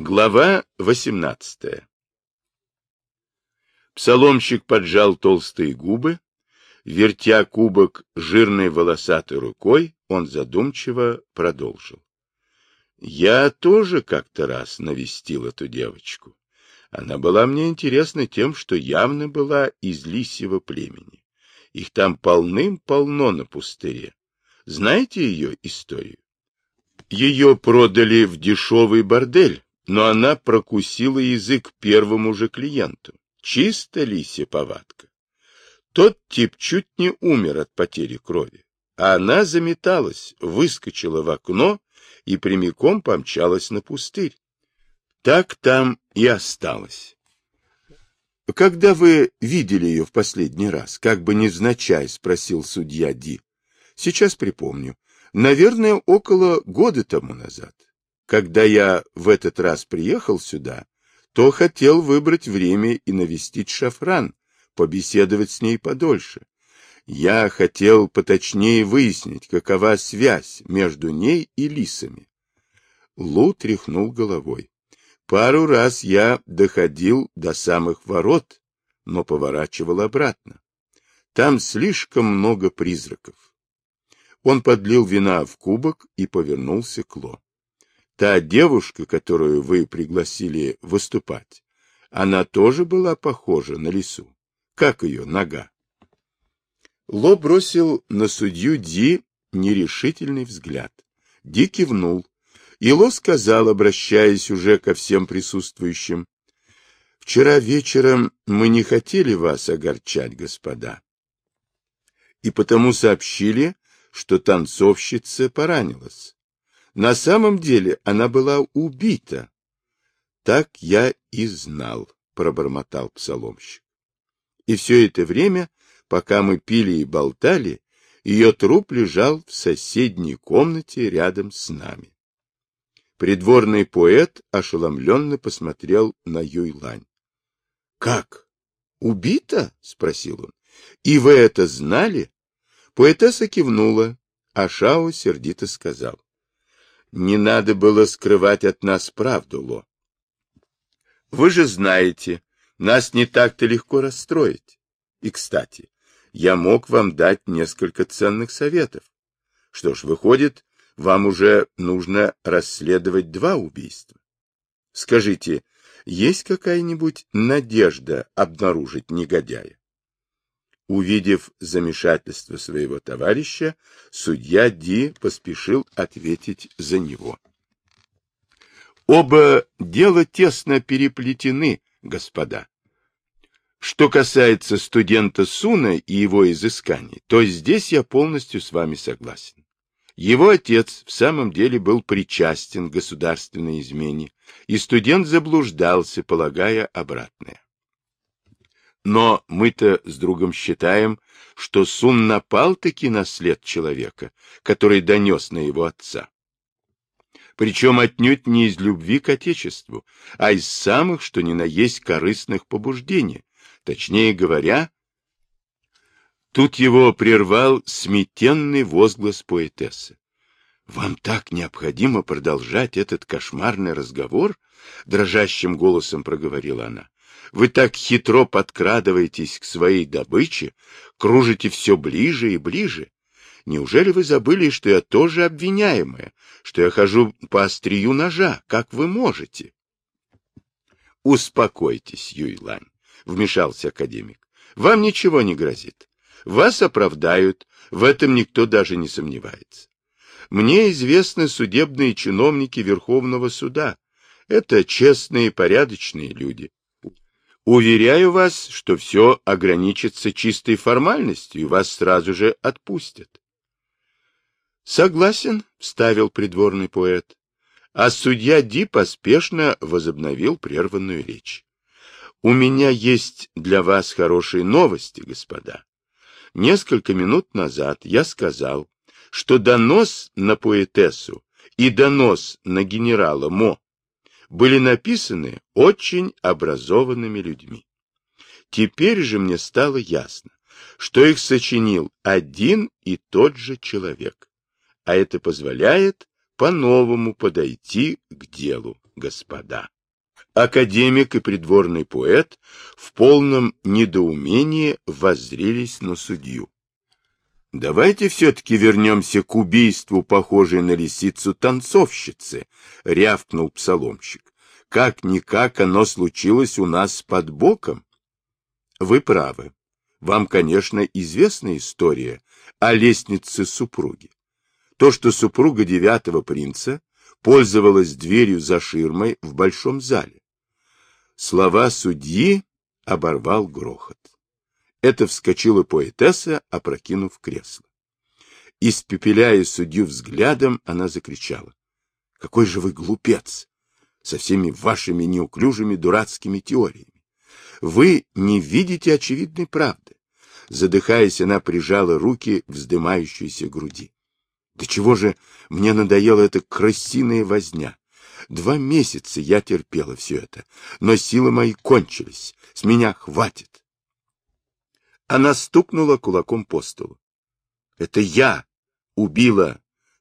Глава 18 Псаломщик поджал толстые губы, вертя кубок жирной волосатой рукой, он задумчиво продолжил. Я тоже как-то раз навестил эту девочку. Она была мне интересна тем, что явно была из лисьего племени. Их там полным-полно на пустыре. Знаете ее историю? Ее продали в дешевый бордель, но она прокусила язык первому же клиенту. Чисто лисья повадка. Тот тип чуть не умер от потери крови, а она заметалась, выскочила в окно и прямиком помчалась на пустырь. Так там и осталась. Когда вы видели ее в последний раз, как бы невзначай, спросил судья Ди. Сейчас припомню. Наверное, около года тому назад. Когда я в этот раз приехал сюда, то хотел выбрать время и навестить Шафран, побеседовать с ней подольше. Я хотел поточнее выяснить, какова связь между ней и лисами. Лу тряхнул головой. Пару раз я доходил до самых ворот, но поворачивал обратно. Там слишком много призраков. Он подлил вина в кубок и повернулся к Ло. Та девушка, которую вы пригласили выступать, она тоже была похожа на лису. Как ее нога? Ло бросил на судью Ди нерешительный взгляд. Ди кивнул, и Ло сказал, обращаясь уже ко всем присутствующим, «Вчера вечером мы не хотели вас огорчать, господа, и потому сообщили, что танцовщица поранилась. На самом деле она была убита. Так я и знал, пробормотал псаломщик. И все это время, пока мы пили и болтали, ее труп лежал в соседней комнате рядом с нами. Придворный поэт ошеломленно посмотрел на Юйлань. — Как? Убита? — спросил он. — И вы это знали? Поэтесса кивнула, а Шао сердито сказал. Не надо было скрывать от нас правду, Ло. Вы же знаете, нас не так-то легко расстроить. И, кстати, я мог вам дать несколько ценных советов. Что ж, выходит, вам уже нужно расследовать два убийства. Скажите, есть какая-нибудь надежда обнаружить негодяя? Увидев замешательство своего товарища, судья Ди поспешил ответить за него. Оба дела тесно переплетены, господа. Что касается студента Суна и его изысканий, то здесь я полностью с вами согласен. Его отец в самом деле был причастен к государственной измене, и студент заблуждался, полагая обратное. Но мы-то с другом считаем, что Сун напал-таки на след человека, который донес на его отца. Причем отнюдь не из любви к Отечеству, а из самых, что ни на есть, корыстных побуждений. Точнее говоря, тут его прервал сметенный возглас поэтессы. «Вам так необходимо продолжать этот кошмарный разговор?» — дрожащим голосом проговорила она. Вы так хитро подкрадываетесь к своей добыче, кружите все ближе и ближе. Неужели вы забыли, что я тоже обвиняемая, что я хожу по острию ножа, как вы можете? Успокойтесь, Юйлань, вмешался академик. Вам ничего не грозит. Вас оправдают, в этом никто даже не сомневается. Мне известны судебные чиновники Верховного суда. Это честные и порядочные люди. Уверяю вас, что все ограничится чистой формальностью, и вас сразу же отпустят. Согласен, вставил придворный поэт. А судья Ди поспешно возобновил прерванную речь. У меня есть для вас хорошие новости, господа. Несколько минут назад я сказал, что донос на поэтессу и донос на генерала Мо были написаны очень образованными людьми. Теперь же мне стало ясно, что их сочинил один и тот же человек, а это позволяет по-новому подойти к делу. господа. Академик и придворный поэт в полном недоумении воззрелись на судью. «Давайте все-таки вернемся к убийству, похожей на лисицу танцовщицы», — рявкнул псаломщик. «Как-никак оно случилось у нас под боком». «Вы правы. Вам, конечно, известна история о лестнице супруги. То, что супруга девятого принца пользовалась дверью за ширмой в большом зале. Слова судьи оборвал грохот. Это вскочила поэтесса, опрокинув кресло. Испепеляя судью взглядом, она закричала. — Какой же вы глупец! Со всеми вашими неуклюжими дурацкими теориями. Вы не видите очевидной правды. Задыхаясь, она прижала руки к вздымающейся груди. Да чего же мне надоела эта крысиная возня? Два месяца я терпела все это, но силы мои кончились, с меня хватит. Она стукнула кулаком по столу. Это я убила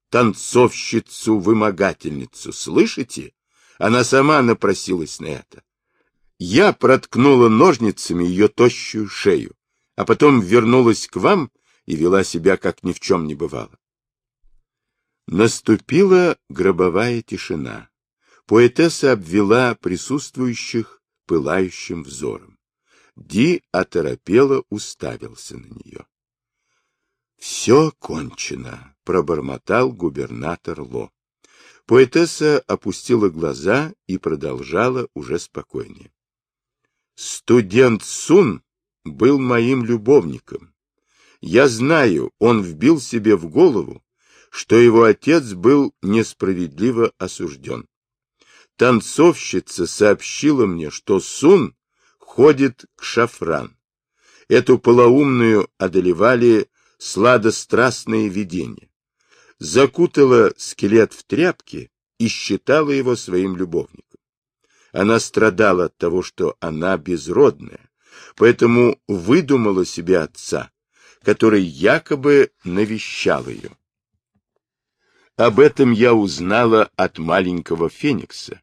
танцовщицу-вымогательницу, слышите? Она сама напросилась на это. Я проткнула ножницами ее тощую шею, а потом вернулась к вам и вела себя, как ни в чем не бывало. Наступила гробовая тишина. Поэтесса обвела присутствующих пылающим взором. Ди оторопело уставился на нее. — Все кончено, — пробормотал губернатор Ло. Поэтесса опустила глаза и продолжала уже спокойнее. Студент Сун был моим любовником. Я знаю, он вбил себе в голову, что его отец был несправедливо осужден танцовщица сообщила мне, что Сун ходит к шафран. Эту полоумную одолевали сладострастные видения. Закутала скелет в тряпки и считала его своим любовником. Она страдала от того, что она безродная, поэтому выдумала себе отца, который якобы навещал ее. Об этом я узнала от маленького Феникса,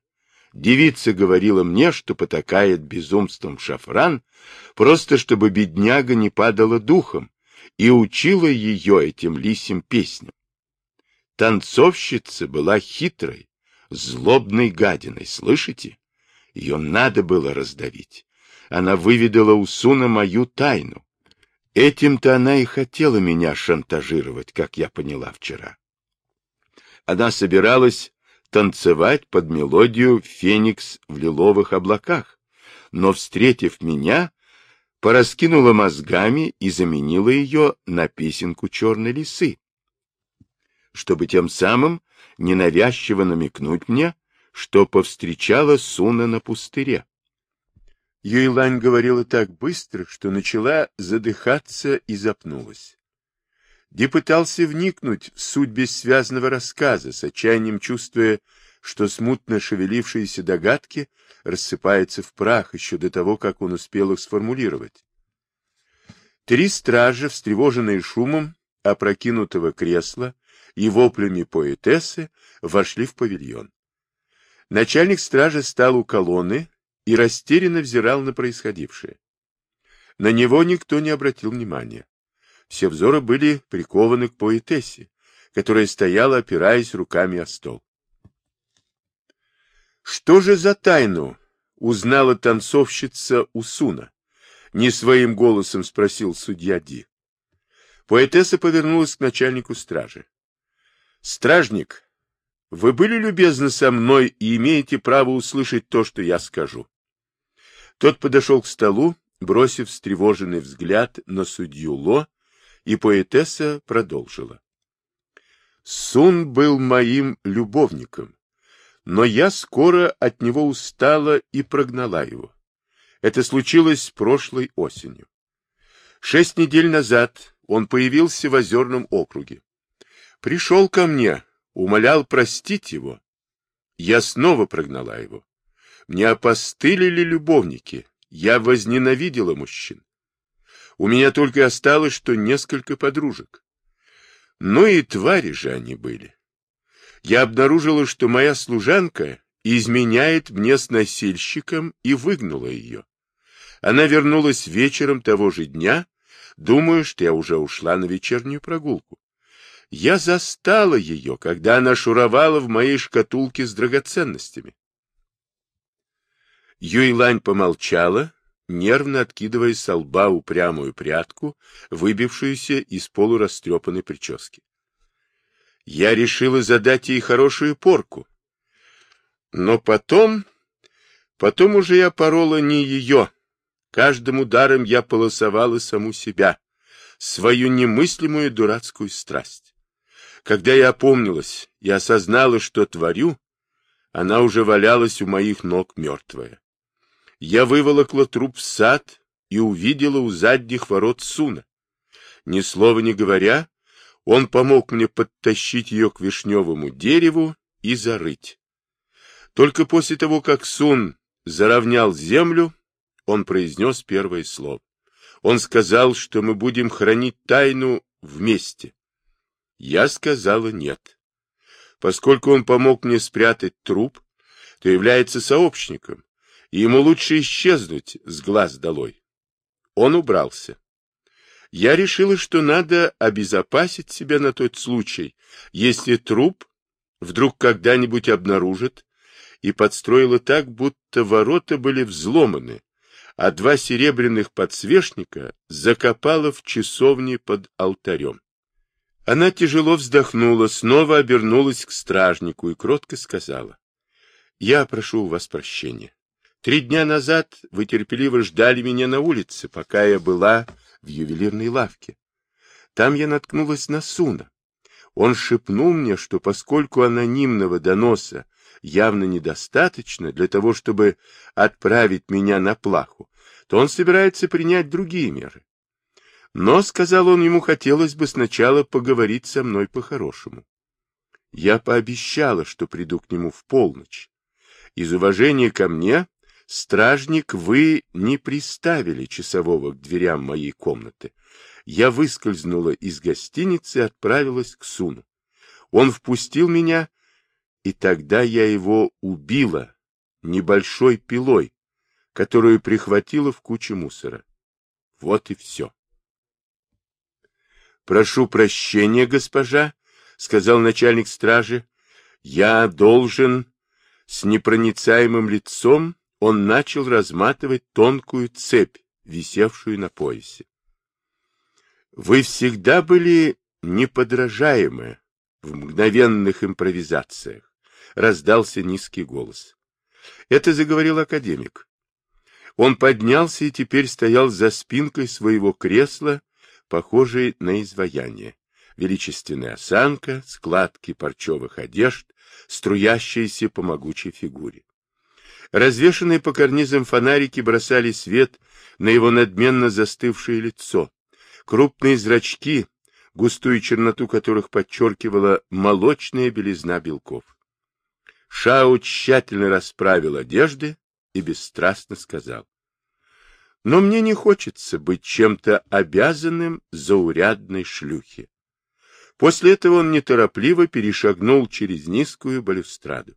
Девица говорила мне, что потакает безумством шафран, просто чтобы бедняга не падала духом, и учила ее этим лисим песням. Танцовщица была хитрой, злобной гадиной, слышите? Ее надо было раздавить. Она выведала у Суна мою тайну. Этим-то она и хотела меня шантажировать, как я поняла вчера. Она собиралась танцевать под мелодию «Феникс в лиловых облаках», но, встретив меня, пораскинула мозгами и заменила ее на песенку черной лисы, чтобы тем самым ненавязчиво намекнуть мне, что повстречала Суна на пустыре. Юйлань говорила так быстро, что начала задыхаться и запнулась. Ди пытался вникнуть в суть бессвязного рассказа, с отчаянием чувствуя, что смутно шевелившиеся догадки рассыпаются в прах еще до того, как он успел их сформулировать. Три стража, встревоженные шумом опрокинутого кресла и воплями поэтессы, вошли в павильон. Начальник стражи стал у колонны и растерянно взирал на происходившее. На него никто не обратил внимания все взоры были прикованы к поэтессе, которая стояла, опираясь руками о стол. Что же за тайну узнала танцовщица Усуна? Не своим голосом спросил судья Ди. Поэтесса повернулась к начальнику стражи. Стражник, вы были любезны со мной и имеете право услышать то, что я скажу. Тот подошел к столу, бросив встревоженный взгляд на судью Ло, и поэтесса продолжила. Сун был моим любовником, но я скоро от него устала и прогнала его. Это случилось прошлой осенью. Шесть недель назад он появился в Озерном округе. Пришел ко мне, умолял простить его. Я снова прогнала его. Мне опостылили любовники, я возненавидела мужчин. У меня только осталось, что несколько подружек. Ну и твари же они были. Я обнаружила, что моя служанка изменяет мне с носильщиком и выгнала ее. Она вернулась вечером того же дня, думаю, что я уже ушла на вечернюю прогулку. Я застала ее, когда она шуровала в моей шкатулке с драгоценностями. Юйлань помолчала, нервно откидывая со лба упрямую прядку, выбившуюся из полурастрепанной прически. Я решила задать ей хорошую порку. Но потом... Потом уже я порола не ее. Каждым ударом я полосовала саму себя, свою немыслимую дурацкую страсть. Когда я опомнилась и осознала, что творю, она уже валялась у моих ног мертвая. Я выволокла труп в сад и увидела у задних ворот Суна. Ни слова не говоря, он помог мне подтащить ее к вишневому дереву и зарыть. Только после того, как Сун заровнял землю, он произнес первое слово. Он сказал, что мы будем хранить тайну вместе. Я сказала нет. Поскольку он помог мне спрятать труп, то является сообщником, ему лучше исчезнуть с глаз долой. Он убрался. Я решила, что надо обезопасить себя на тот случай, если труп вдруг когда-нибудь обнаружат, и подстроила так, будто ворота были взломаны, а два серебряных подсвечника закопала в часовне под алтарем. Она тяжело вздохнула, снова обернулась к стражнику и кротко сказала, «Я прошу у вас прощения. Три дня назад вы терпеливо ждали меня на улице, пока я была в ювелирной лавке. Там я наткнулась на Суна. Он шепнул мне, что поскольку анонимного доноса явно недостаточно для того, чтобы отправить меня на плаху, то он собирается принять другие меры. Но, сказал он, ему хотелось бы сначала поговорить со мной по-хорошему. Я пообещала, что приду к нему в полночь. Из уважения ко мне Стражник, вы не приставили часового к дверям моей комнаты. Я выскользнула из гостиницы и отправилась к Суну. Он впустил меня, и тогда я его убила небольшой пилой, которую прихватила в куче мусора. Вот и все. «Прошу прощения, госпожа», — сказал начальник стражи. «Я должен с непроницаемым лицом он начал разматывать тонкую цепь, висевшую на поясе. Вы всегда были неподражаемы в мгновенных импровизациях, раздался низкий голос. Это заговорил академик. Он поднялся и теперь стоял за спинкой своего кресла, похожей на изваяние. Величественная осанка, складки парчевых одежд, струящиеся по могучей фигуре. Развешанные по карнизам фонарики бросали свет на его надменно застывшее лицо. Крупные зрачки, густую черноту которых подчеркивала молочная белизна белков. Шао тщательно расправил одежды и бесстрастно сказал. Но мне не хочется быть чем-то обязанным заурядной шлюхе. После этого он неторопливо перешагнул через низкую балюстраду.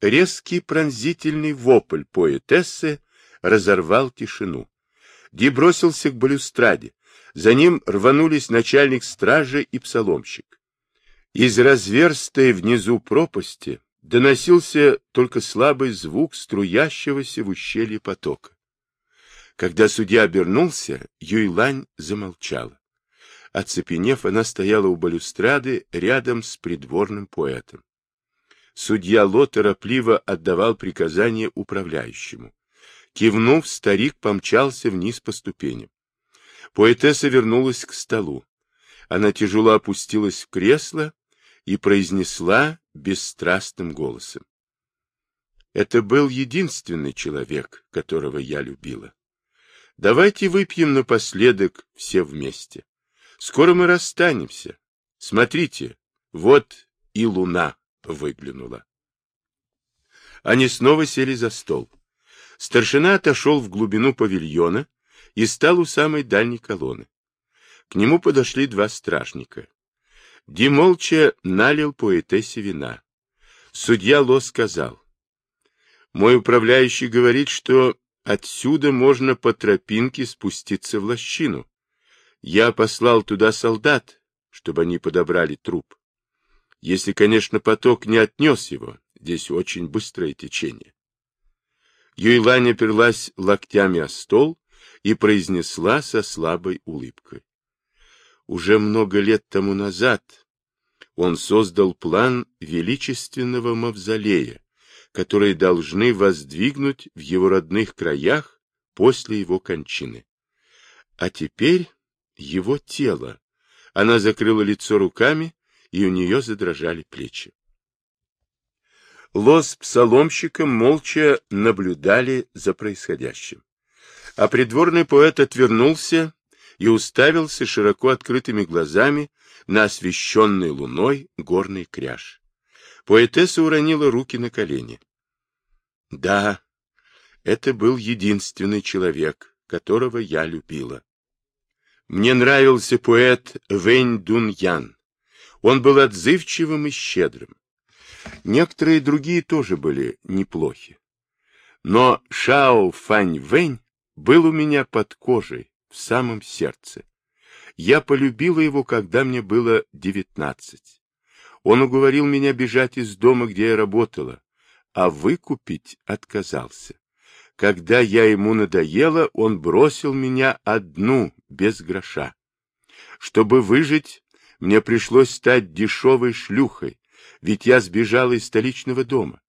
Резкий пронзительный вопль поэтессы разорвал тишину. Ди бросился к балюстраде. За ним рванулись начальник стражи и псаломщик. Из разверстой внизу пропасти доносился только слабый звук струящегося в ущелье потока. Когда судья обернулся, Юйлань замолчала. Оцепенев, она стояла у балюстрады рядом с придворным поэтом. Судья Ло торопливо отдавал приказания управляющему. Кивнув, старик помчался вниз по ступеням. Поэтесса вернулась к столу. Она тяжело опустилась в кресло и произнесла бесстрастным голосом. Это был единственный человек, которого я любила. Давайте выпьем напоследок все вместе. Скоро мы расстанемся. Смотрите, вот и луна выглянула. Они снова сели за стол. Старшина отошел в глубину павильона и стал у самой дальней колонны. К нему подошли два стражника. Ди молча налил поэтессе вина. Судья Ло сказал, «Мой управляющий говорит, что отсюда можно по тропинке спуститься в лощину. Я послал туда солдат, чтобы они подобрали труп. Если, конечно, поток не отнес его, здесь очень быстрое течение. Юйлань оперлась локтями о стол и произнесла со слабой улыбкой. Уже много лет тому назад он создал план величественного мавзолея, который должны воздвигнуть в его родных краях после его кончины. А теперь его тело. Она закрыла лицо руками, и у нее задрожали плечи. Лос с псаломщиком молча наблюдали за происходящим. А придворный поэт отвернулся и уставился широко открытыми глазами на освещенный луной горный кряж. Поэтесса уронила руки на колени. Да, это был единственный человек, которого я любила. Мне нравился поэт Вэнь Дун Ян. Он был отзывчивым и щедрым. Некоторые другие тоже были неплохи. Но Шао Фань Вэнь был у меня под кожей, в самом сердце. Я полюбила его, когда мне было девятнадцать. Он уговорил меня бежать из дома, где я работала, а выкупить отказался. Когда я ему надоела, он бросил меня одну, без гроша. Чтобы выжить, мне пришлось стать дешевой шлюхой, ведь я сбежала из столичного дома.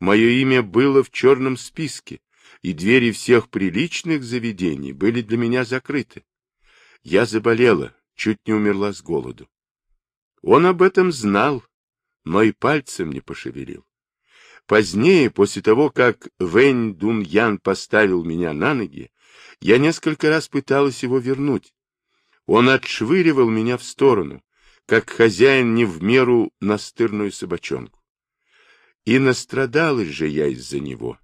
Мое имя было в черном списке, и двери всех приличных заведений были для меня закрыты. Я заболела, чуть не умерла с голоду. Он об этом знал, но и пальцем не пошевелил. Позднее, после того, как Вэнь Дун Ян поставил меня на ноги, я несколько раз пыталась его вернуть. Он отшвыривал меня в сторону, как хозяин не в меру настырную собачонку. И настрадалась же я из-за него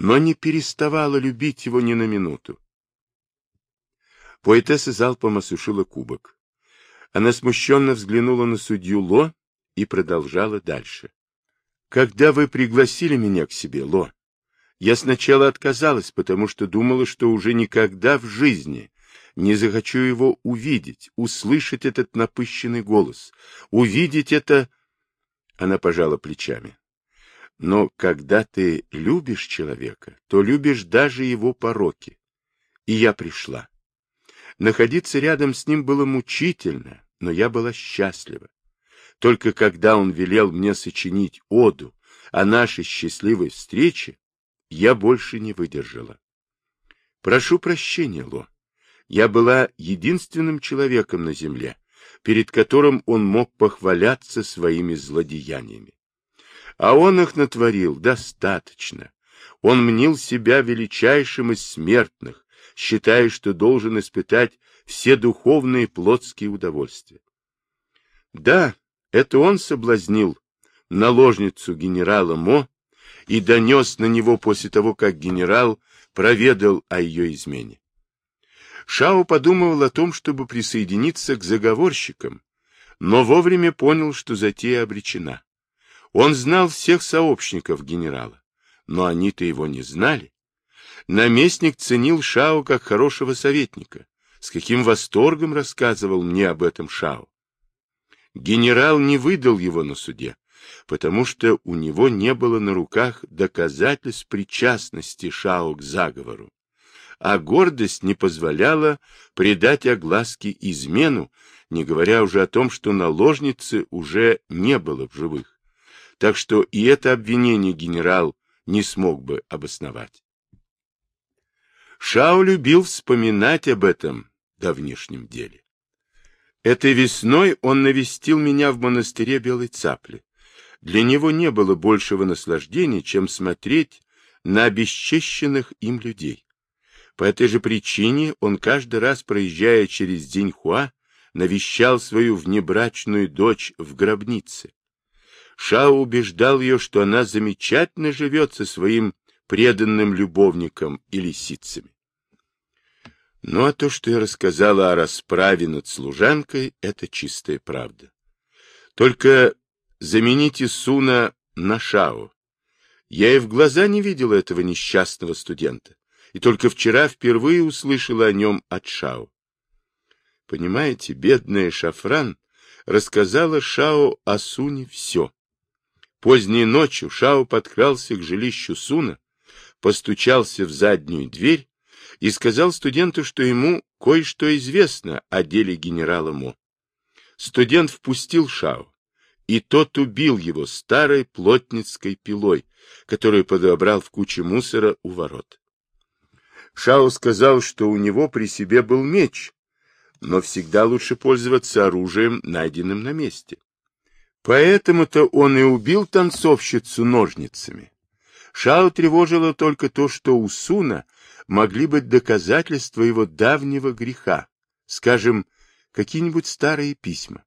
но не переставала любить его ни на минуту. Поэтесса залпом осушила кубок. Она смущенно взглянула на судью Ло и продолжала дальше. «Когда вы пригласили меня к себе, Ло, я сначала отказалась, потому что думала, что уже никогда в жизни не захочу его увидеть, услышать этот напыщенный голос, увидеть это...» Она пожала плечами. Но когда ты любишь человека, то любишь даже его пороки. И я пришла. Находиться рядом с ним было мучительно, но я была счастлива. Только когда он велел мне сочинить оду о нашей счастливой встрече, я больше не выдержала. Прошу прощения, Ло. Я была единственным человеком на земле, перед которым он мог похваляться своими злодеяниями. А он их натворил достаточно. Он мнил себя величайшим из смертных, считая, что должен испытать все духовные плотские удовольствия. Да, это он соблазнил наложницу генерала Мо и донес на него после того, как генерал проведал о ее измене. Шао подумывал о том, чтобы присоединиться к заговорщикам, но вовремя понял, что затея обречена. Он знал всех сообщников генерала, но они-то его не знали. Наместник ценил Шао как хорошего советника. С каким восторгом рассказывал мне об этом Шао. Генерал не выдал его на суде, потому что у него не было на руках доказательств причастности Шао к заговору, а гордость не позволяла предать огласке измену, не говоря уже о том, что наложницы уже не было в живых так что и это обвинение генерал не смог бы обосновать. Шао любил вспоминать об этом давнишнем деле. Этой весной он навестил меня в монастыре Белой Цапли. Для него не было большего наслаждения, чем смотреть на обесчещенных им людей. По этой же причине он каждый раз, проезжая через Диньхуа, навещал свою внебрачную дочь в гробнице, Шао убеждал ее, что она замечательно живет со своим преданным любовником и лисицами. Ну а то, что я рассказала о расправе над служанкой, это чистая правда. Только замените Суна на Шао. Я и в глаза не видела этого несчастного студента, и только вчера впервые услышала о нем от Шао. Понимаете, бедная Шафран рассказала Шао о Суне все. Поздней ночью Шао подкрался к жилищу Суна, постучался в заднюю дверь и сказал студенту, что ему кое-что известно о деле генерала Мо. Студент впустил Шао, и тот убил его старой плотницкой пилой, которую подобрал в куче мусора у ворот. Шао сказал, что у него при себе был меч, но всегда лучше пользоваться оружием, найденным на месте. Поэтому-то он и убил танцовщицу ножницами. Шао тревожило только то, что у Суна могли быть доказательства его давнего греха, скажем, какие-нибудь старые письма.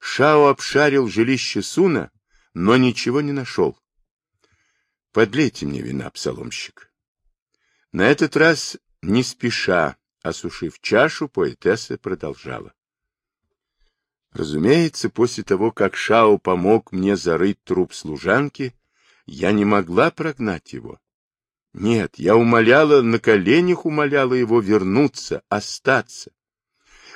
Шао обшарил жилище Суна, но ничего не нашел. Подлейте мне вина, псаломщик. На этот раз не спеша, осушив чашу, поэтесса продолжала. Разумеется, после того, как Шао помог мне зарыть труп служанки, я не могла прогнать его. Нет, я умоляла, на коленях умоляла его вернуться, остаться.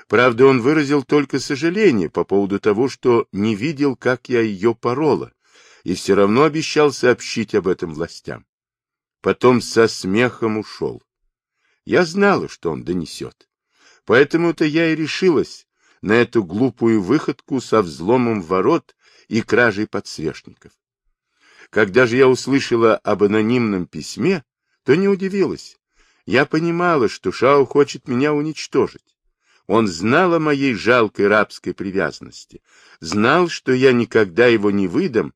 Правда, он выразил только сожаление по поводу того, что не видел, как я ее порола, и все равно обещал сообщить об этом властям. Потом со смехом ушел. Я знала, что он донесет. Поэтому-то я и решилась на эту глупую выходку со взломом ворот и кражей подсвечников. Когда же я услышала об анонимном письме, то не удивилась. Я понимала, что Шао хочет меня уничтожить. Он знал о моей жалкой рабской привязанности, знал, что я никогда его не выдам,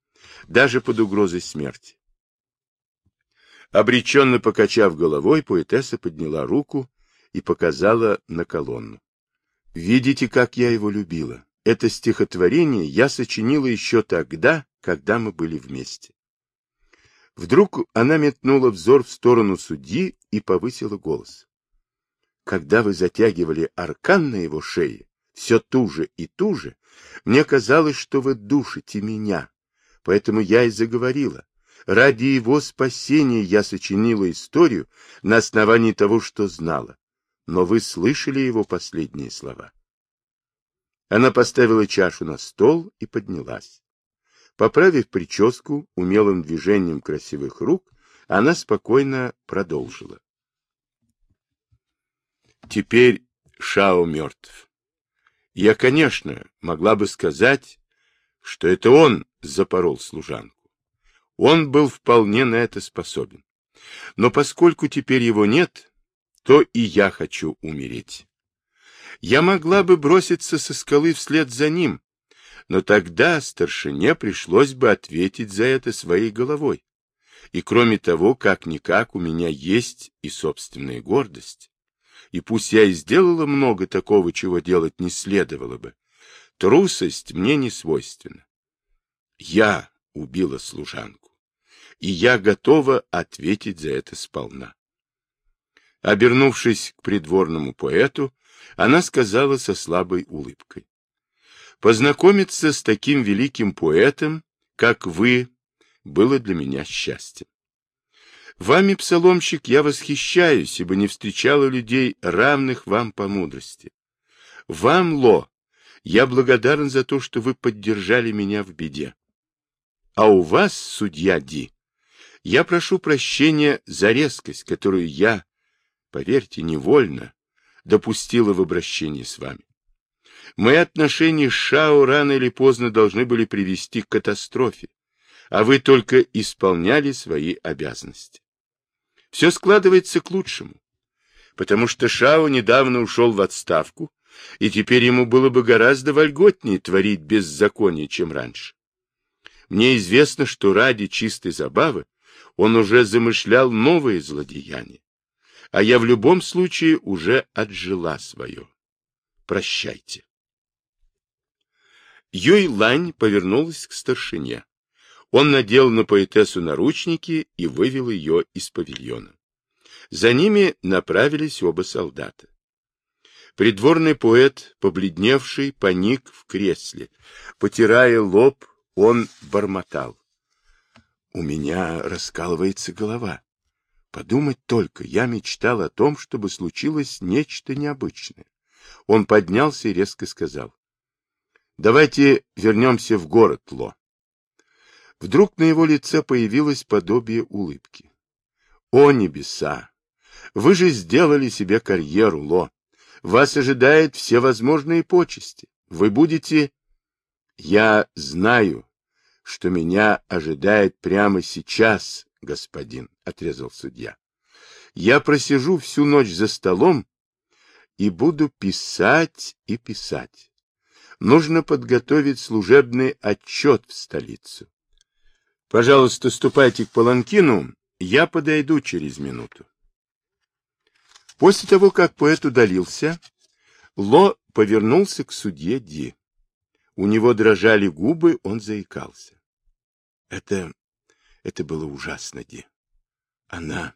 даже под угрозой смерти. Обреченно покачав головой, поэтесса подняла руку и показала на колонну. «Видите, как я его любила? Это стихотворение я сочинила еще тогда, когда мы были вместе. Вдруг она метнула взор в сторону судьи и повысила голос. Когда вы затягивали аркан на его шее, все туже и туже, мне казалось, что вы душите меня. Поэтому я и заговорила. Ради его спасения я сочинила историю на основании того, что знала. Но вы слышали его последние слова. Она поставила чашу на стол и поднялась. Поправив прическу умелым движением красивых рук, она спокойно продолжила. Теперь Шао мертв. Я, конечно, могла бы сказать, что это он запорол служанку. Он был вполне на это способен. Но поскольку теперь его нет, то и я хочу умереть. Я могла бы броситься со скалы вслед за ним, но тогда старшине пришлось бы ответить за это своей головой. И кроме того, как-никак, у меня есть и собственная гордость. И пусть я и сделала много такого, чего делать не следовало бы, трусость мне не свойственна. Я убила служанку, и я готова ответить за это сполна. Обернувшись к придворному поэту, она сказала со слабой улыбкой. Познакомиться с таким великим поэтом, как вы, было для меня счастьем. Вами, псаломщик, я восхищаюсь, ибо не встречала людей, равных вам по мудрости. Вам, Ло, я благодарен за то, что вы поддержали меня в беде. А у вас, судья Ди, я прошу прощения за резкость, которую я, поверьте, невольно допустила в обращении с вами. Мои отношения с Шао рано или поздно должны были привести к катастрофе, а вы только исполняли свои обязанности. Все складывается к лучшему, потому что Шао недавно ушел в отставку, и теперь ему было бы гораздо вольготнее творить беззаконие, чем раньше. Мне известно, что ради чистой забавы он уже замышлял новые злодеяния, а я в любом случае уже отжила свое. Прощайте. Юй Лань повернулась к старшине. Он надел на поэтессу наручники и вывел ее из павильона. За ними направились оба солдата. Придворный поэт, побледневший, паник в кресле. Потирая лоб, он бормотал. У меня раскалывается голова. Подумать только, я мечтал о том, чтобы случилось нечто необычное. Он поднялся и резко сказал. Давайте вернемся в город, Ло. Вдруг на его лице появилось подобие улыбки. О небеса! Вы же сделали себе карьеру, Ло. Вас ожидают все возможные почести. Вы будете... Я знаю, что меня ожидает прямо сейчас, господин, — отрезал судья. Я просижу всю ночь за столом и буду писать и писать. Нужно подготовить служебный отчет в столицу. Пожалуйста, ступайте к Паланкину, я подойду через минуту. После того, как поэт удалился, Ло повернулся к судье Ди. У него дрожали губы, он заикался. Это... это было ужасно, Ди. Она...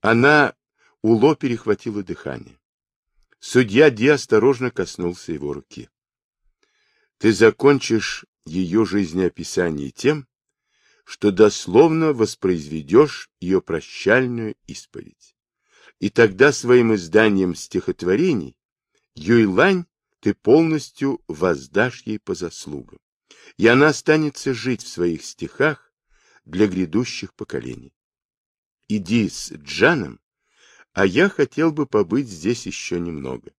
она... У Ло перехватило дыхание. Судья Ди осторожно коснулся его руки. Ты закончишь ее жизнеописание тем, что дословно воспроизведешь ее прощальную исповедь. И тогда своим изданием стихотворений Юйлань ты полностью воздашь ей по заслугам, и она останется жить в своих стихах для грядущих поколений. Иди с Джаном, а я хотел бы побыть здесь еще немного.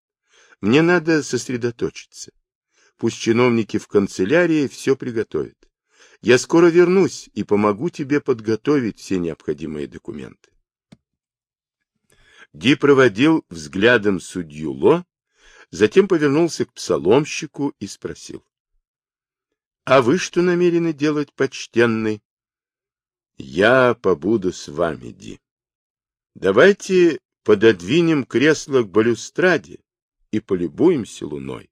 Мне надо сосредоточиться. Пусть чиновники в канцелярии все приготовят. Я скоро вернусь и помогу тебе подготовить все необходимые документы. Ди проводил взглядом судью Ло, затем повернулся к псаломщику и спросил. — А вы что намерены делать, почтенный? — Я побуду с вами, Ди. Давайте пододвинем кресло к балюстраде и полюбуемся луной.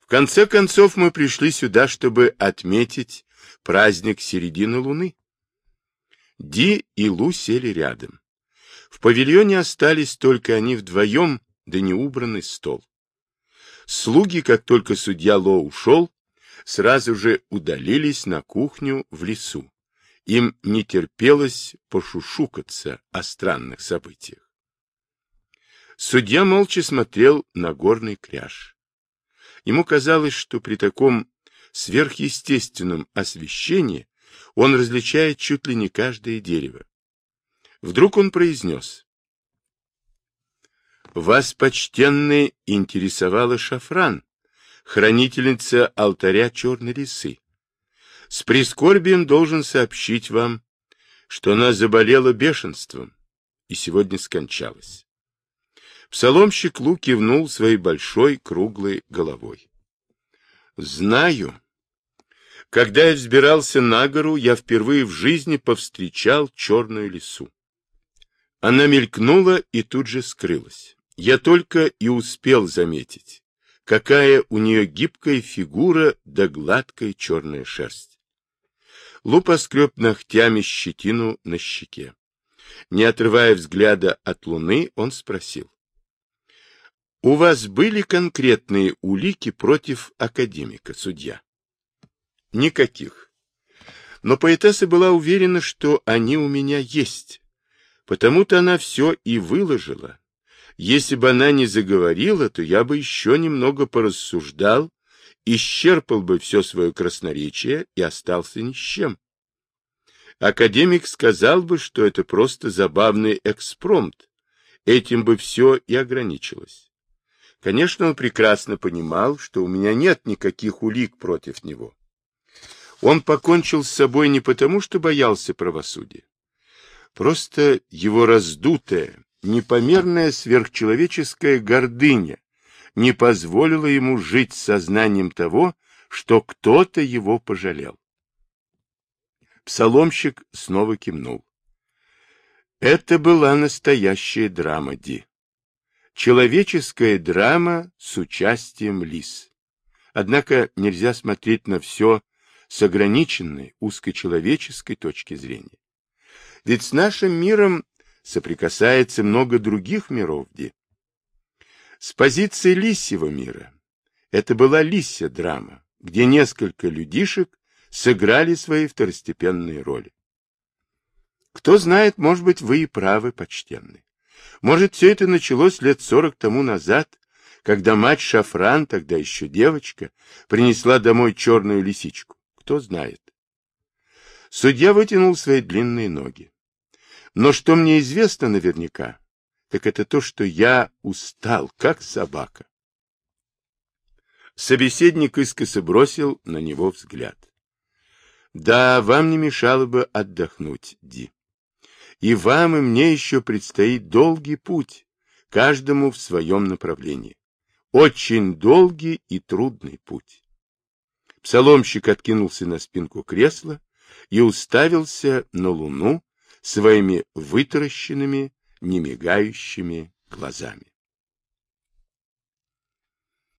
В конце концов мы пришли сюда, чтобы отметить праздник середины луны. Ди и Лу сели рядом. В павильоне остались только они вдвоем, да неубранный стол. Слуги, как только судья Ло ушел, сразу же удалились на кухню в лесу. Им не терпелось пошушукаться о странных событиях. Судья молча смотрел на горный кряж. Ему казалось, что при таком сверхъестественном освещении он различает чуть ли не каждое дерево. Вдруг он произнес. «Вас, почтенный, интересовала шафран, хранительница алтаря черной лисы. С прискорбием должен сообщить вам, что она заболела бешенством и сегодня скончалась». Псаломщик Лу кивнул своей большой круглой головой. «Знаю. Когда я взбирался на гору, я впервые в жизни повстречал черную лису. Она мелькнула и тут же скрылась. Я только и успел заметить, какая у нее гибкая фигура да гладкая черная шерсть. Лупа скреб ногтями щетину на щеке. Не отрывая взгляда от луны, он спросил. — У вас были конкретные улики против академика, судья? — Никаких. Но поэтесса была уверена, что они у меня есть. Потому-то она все и выложила. Если бы она не заговорила, то я бы еще немного порассуждал, исчерпал бы все свое красноречие и остался ни с чем. Академик сказал бы, что это просто забавный экспромт. Этим бы все и ограничилось. Конечно, он прекрасно понимал, что у меня нет никаких улик против него. Он покончил с собой не потому, что боялся правосудия. Просто его раздутая, непомерная сверхчеловеческая гордыня не позволила ему жить сознанием того, что кто-то его пожалел. Псаломщик снова кивнул. Это была настоящая драма, Ди. Человеческая драма с участием лис. Однако нельзя смотреть на все с ограниченной узкочеловеческой точки зрения. Ведь с нашим миром соприкасается много других миров, где с позиции лисьего мира. Это была лисья драма, где несколько людишек сыграли свои второстепенные роли. Кто знает, может быть, вы и правы, почтенный. Может, все это началось лет сорок тому назад, когда мать Шафран, тогда еще девочка, принесла домой черную лисичку. Кто знает. Судья вытянул свои длинные ноги. Но что мне известно наверняка, так это то, что я устал, как собака. Собеседник искоса бросил на него взгляд. Да, вам не мешало бы отдохнуть, Ди. И вам, и мне еще предстоит долгий путь, каждому в своем направлении. Очень долгий и трудный путь. Псаломщик откинулся на спинку кресла и уставился на луну своими вытаращенными, немигающими глазами.